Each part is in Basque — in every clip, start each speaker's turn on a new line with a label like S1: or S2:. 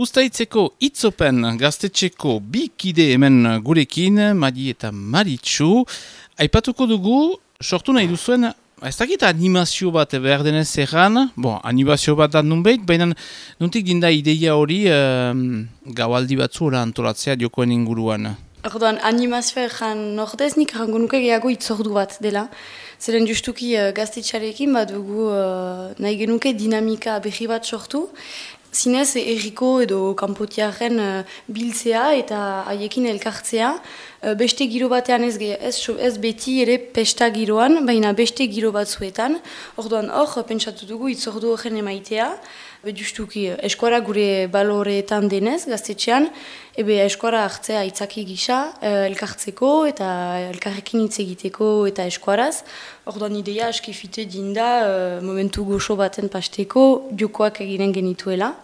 S1: Uztaitzeko itzopen gaztetxeko bi kide hemen gurekin, Madi eta Maritxu. Aipatuko dugu, sortu nahi duzuen, ez dakit animazio bat behar denez erran, bon, animazio bat da nunbeit, baina nuntik dinda ideia hori um, gaualdi batzu antolatzea diokoen inguruan.
S2: Orduan, animazioa erran nordez nik errango nuke gehiago itzordu bat dela. Zeren justuki uh, gaztetxarekin bat dugu uh, nahi genuke dinamika berri bat sortu, zinez erriko edo kanpotiaren uh, biltzea eta haiekin elkartzea. Uh, beste giro batean ez, ez, ez beti ere pesta giroan, baina beste giro batzuetan. Orduan hor, pentsatu dugu itzordu horren emaitea. Justuki eskuara gure baloreetan denez, gaztetxean, ebe eskuara hartzea itzaki gisa, elkartzeko eta elkarrekin hitz egiteko eta eskuaraz. Orduan ideia askifite dinda momentu goxo baten pasteko jokoak eginen genituela.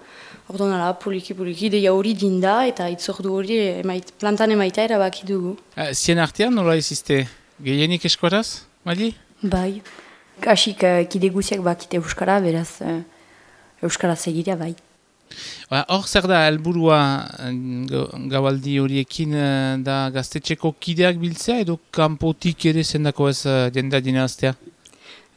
S2: Orduan ala, poliki-poliki, ideia hori dinda eta itzordu hori emait, plantan emaita erabaki dugu.
S1: Uh, zien artean nola izizte? Gehienik eskuaraz, Mali?
S3: Bai. Kasik uh, kide guziak bakite euskara, beraz... Euskara segiria bai.
S1: Ba, hor zer da helburua gaualdi horiekin da gaztetxeko kideak biltzea edo kanpotik ere zendako ez jendea dinaztea?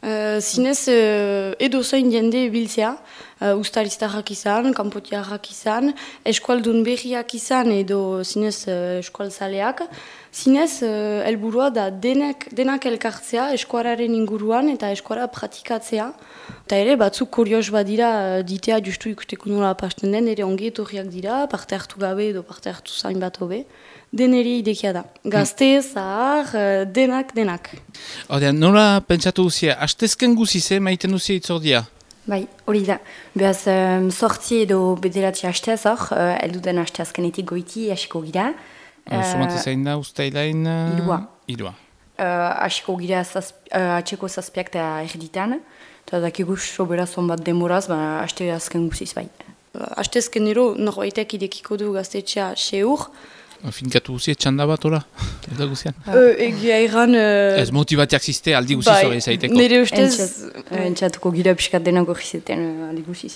S2: Uh, zinez uh, edo zain jende biltzea, uh, ustariztarrak izan, kanpotiarrak izan, eskualdun berriak izan edo zinez uh, eskualzaleak. Zinez, helburua da denak, denak elkartzea eskuararen inguruan eta eskuara pratikatzea. Eta ere, batzuk kurios badira ditea justu ikusteko nola pasten den, ere ongi etorriak dira, parte hartu gabe edo parte hartu zain bat hobe. Deneri idekia da. Gazte, zahar, denak, denak.
S1: Hordean, nola pentsatu guzia, hastezken guzize maiten duzia itzordia?
S3: Bai, hori da. Beaz, um, sortzi edo bederatzi hastez hor, uh, eldu den hastezkenetik goiti hasiko gira.
S1: Uh, Sumate zain da, ustailain? Uh,
S3: Irua.
S1: Irua.
S3: Hasiko uh, gira zazp, uh, atxeko zazpiak eta erditan. Eta dakigu sobera zonbat demoraz, ba, haste azken guziz bai.
S2: Hastezken ero, norbaitek idekiko du gaztetxea seur,
S1: Finkatu guzi, txanda bat, ora? Eta guzian?
S2: Uh, egia erran... Uh,
S1: ez motibatiak ziste, aldi guziz
S2: bai,
S1: hori zaiteko.
S2: Nire ustez...
S3: Entxatuko gira piskat denako gizeten uh, aldi guziz.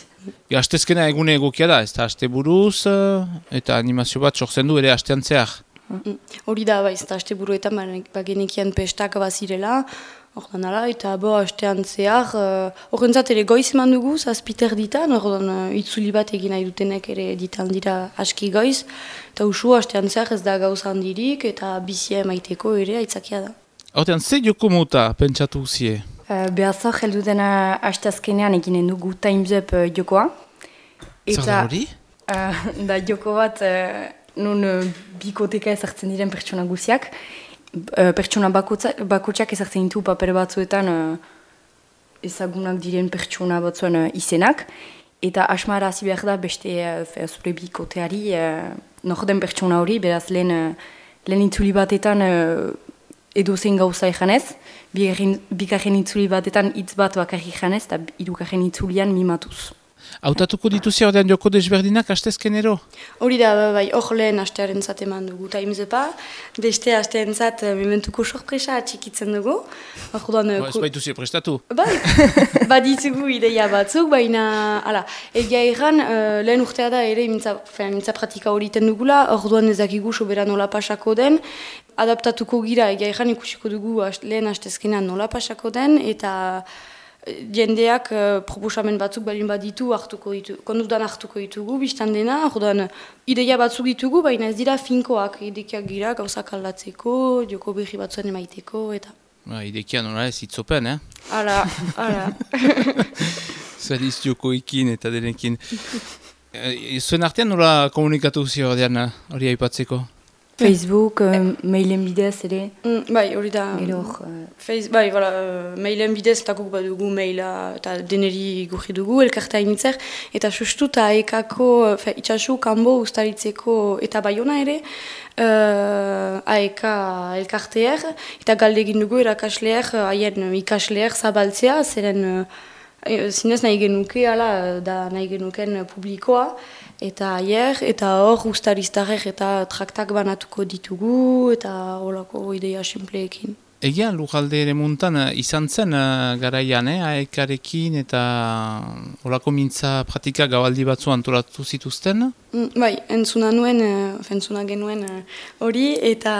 S1: Hastezkena egune egokia da, ez da haste buruz, uh, eta animazio bat sortzen du ere hastean zehar.
S2: Hori da, bai, ez da haste buruetan bagenekian pestak bazirela, Ordan ala, eta bo, hastean zehar, horrentzat ere goiz eman dugu, zazpiter ditan, ordan uh, itzuli bat egin nahi dutenek ere ditan dira aski goiz, eta usu hastean zehar ez da gauza handirik, eta bizia emaiteko ere aitzakia da.
S1: Hortean, ze joko mota pentsatu guzie?
S3: Uh, Behazak, heldu dena hastazkenean eginen dugu Time's Up uh, jokoa.
S1: Zer da hori?
S3: Uh, da joko bat, uh, nun uh, bikoteka ezartzen diren pertsona guziak, pertsona bakotxak ezartzen ditu paper batzuetan uh, ezagunak diren pertsona batzuen uh, izenak. Eta asmara hasi behar da beste uh, zure bikoteari uh, norden pertsona hori, beraz lehen, uh, lehen itzuli batetan uh, edo zen gauza eganez, bigarren itzuli batetan hitz bat bakarri eganez, eta irugarren itzulian mimatuz.
S1: Hautatuko dituzia ordean joko desberdinak hastezkenero?
S2: Hori da, bai, hor lehen hastearen zat eman dugu Timesepa, beste hastearen zat mementuko sorpresa atxikitzen dugu.
S1: Ba, ez baitu zi prestatu?
S2: Bai, baditugu ideia batzuk, baina, ala, egia erran, uh, lehen urtea da ere mintza, mintza pratika hori ten dugula, hor duan ezakigu sobera nola pasako den, adaptatuko gira, egia erran ikusiko dugu lehen hastezkenean nola pasako den, eta jendeak uh, proposamen batzuk balin baditu hartuko ditu, kondutan hartuko ditugu, biztan dena, orduan ideia batzuk ditugu, baina ez dira finkoak, idekiak gira, gauzak aldatzeko, joko berri batzuen emaiteko, eta...
S1: Ba, idekia nola ez itzopen, eh?
S2: Hala, hala.
S1: Zaliz joko ikin eta denekin. e, zuen artean nola komunikatu zi hori aipatzeko?
S3: Facebook, uh, mailen bidez ere.
S2: Mm, bai, hori da.
S3: Gero
S2: uh, bai, voilà, uh, mailen bidez eta guk badugu maila eta deneri gurri dugu, elkartea initzer. Eta sustu eta ekako, fe, itxasu, kanbo, ustaritzeko eta baiona ere, uh, aeka elkarteer. Eta galdegin dugu erakasleer, haien ikasleer zabaltzea, zeren... Zinez nahi genuke, ala, da nahi genuken publikoa, eta aier, eta hor ustariztarek eta traktak banatuko ditugu, eta holako ideia simpleekin.
S1: Egia, lujalde ere muntan eh, izan zen uh, garaian, eh, aekarekin eta olako mintza pratika gabaldi batzu antolatu zituzten?
S2: Mm, bai, entzuna nuen, uh, entzuna genuen hori, uh, eta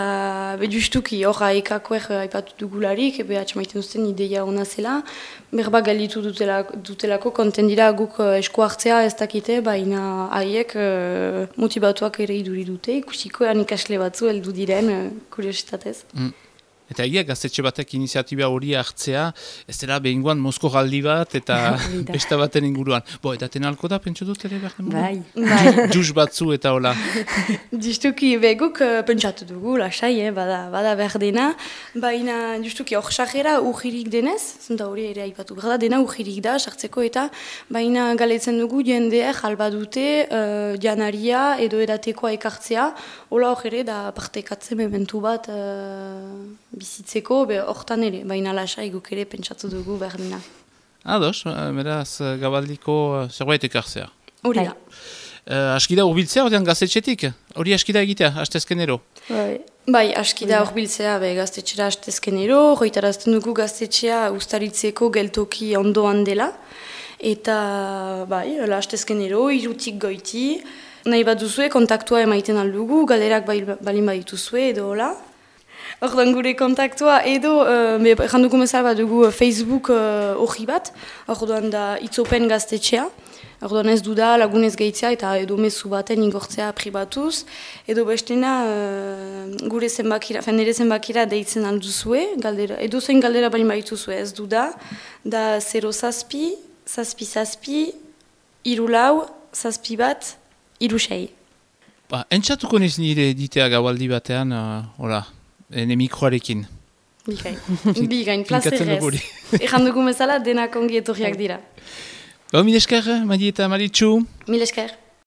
S2: be justuki hor aekakoer aipatu dugularik, ebe atxamaiten duzten ideia hona zela, berba galitu dutela, dutelako, konten dira guk esku hartzea ez dakite, baina haiek motibatuak ere iduri dute, ikusiko ikasle batzu heldu diren, kuriositatez. Mm.
S1: Eta egia gaztetxe batek iniziatiba hori hartzea, ez dela behinguan Mosko galdi bat eta besta baten inguruan. Bo, eta tenalko da, pentsu dut ere behar
S3: Bai. bai.
S1: Juz batzu eta hola.
S2: Justuki beguk uh, pentsatu dugu, lasai, eh, bada, bada behar dena. Baina justuki hor sajera urgirik denez, zenta hori ere aipatu behar da, dena urgirik da, sartzeko eta baina galetzen dugu jendeak alba dute uh, janaria edo edatekoa ekartzea, hola hor ere da partekatzen mementu bat uh, bizitzeko, be, hortan ere, baina lasai guk ere pentsatu dugu berdina.
S1: Ados, eh, beraz, eh, gabaldiko uh, zerbait ekartzea.
S2: Hori da.
S1: Uh, askida urbiltzea, ordean gaztetxetik? Hori askida egitea, hastezkenero?
S2: Bai, bai askida urbiltzea, be, gaztetxera hastezkenero, hoitarazten dugu gaztetxea ustaritzeko geltoki ondoan dela, eta, bai, hastezkenero, irutik goiti, nahi bat duzue, kontaktua emaiten aldugu, galerak bai, balin badituzue, edo hola, Ordan gure kontaktua edo, uh, janduko bat dugu Facebook hori uh, bat, orduan da itzopen gaztetxea, orduan ez du da lagunez gehitzea eta edo mezu baten ingortzea pribatuz, edo bestena uh, gure zenbakira, fendere zenbakira deitzen alduzue, galdera, edo zen galdera bali maituzue ez du da, da 0 zazpi, zazpi zazpi, iru lau, zazpi bat, iru sei.
S1: Ba, entzatuko niz nire ditea gaualdi batean, uh, ene mikroarekin.
S2: Bikain, bikain, plazerrez. Ejan dugu bezala denak ongi etorriak dira.
S1: Ba, mil esker, Madi eta Maritxu.
S2: Mil esker.